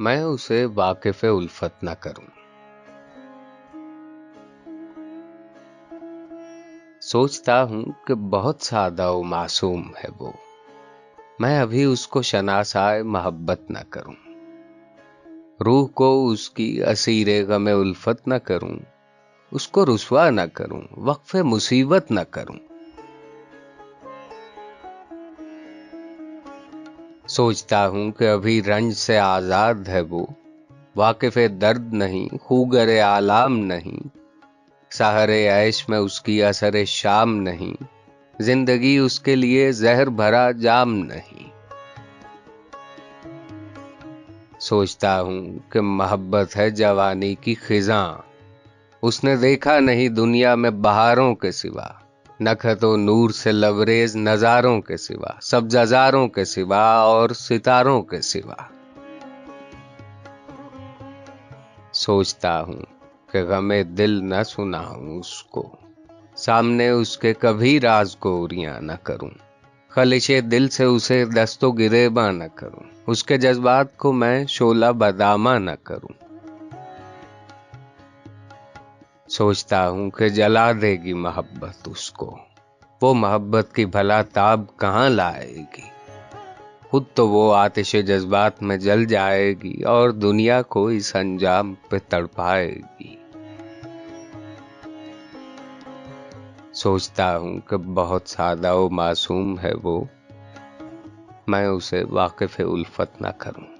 میں اسے واقف الفت نہ کروں۔ سوچتا ہوں کہ بہت سادہ و معصوم ہے وہ۔ میں ابھی اس کو شناسائے محبت نہ کروں۔ روح کو اس کی اسیر غم الفت نہ کروں۔ اس کو رسوا نہ کروں۔ وقف مصیبت نہ کروں۔ سوچتا ہوں کہ ابھی رنج سے آزاد ہے وہ۔ واقف درد نہیں، خوگر آلام نہیں۔ سہر عیش میں اس کی اثر شام نہیں۔ زندگی اس کے لیے زہر بھرا جام نہیں۔ سوچتا ہوں کہ محبت ہے جوانی کی خزاں۔ اس نے دیکھا نہیں دنیا میں بہاروں کے سوا۔ نکھت و نور سے لبریز نظاروں کے سوا سب جزاروں کے سوا اور ستاروں کے سوا۔ سوچتا ہوں کہ غم دل نہ سناؤں اس کو، سامنے اس کے کبھی راز کو اریاں نہ کروں۔ خلش دل سے اسے دستو گریباں نہ کروں۔ اس کے جذبات کو میں شولہ بدامہ نہ کروں۔ سوچتا ہوں کہ جلا دے گی محبت اس کو۔ وہ محبت کی بھلا تاب کہاں لائے گی؟ خود تو وہ آتش جذبات میں جل جائے گی اور دنیا کو اس انجام پہ تڑپائے گی۔ سوچتا ہوں کہ بہت سادہ و معصوم ہے وہ۔ میں اسے واقف الفت نہ کروں۔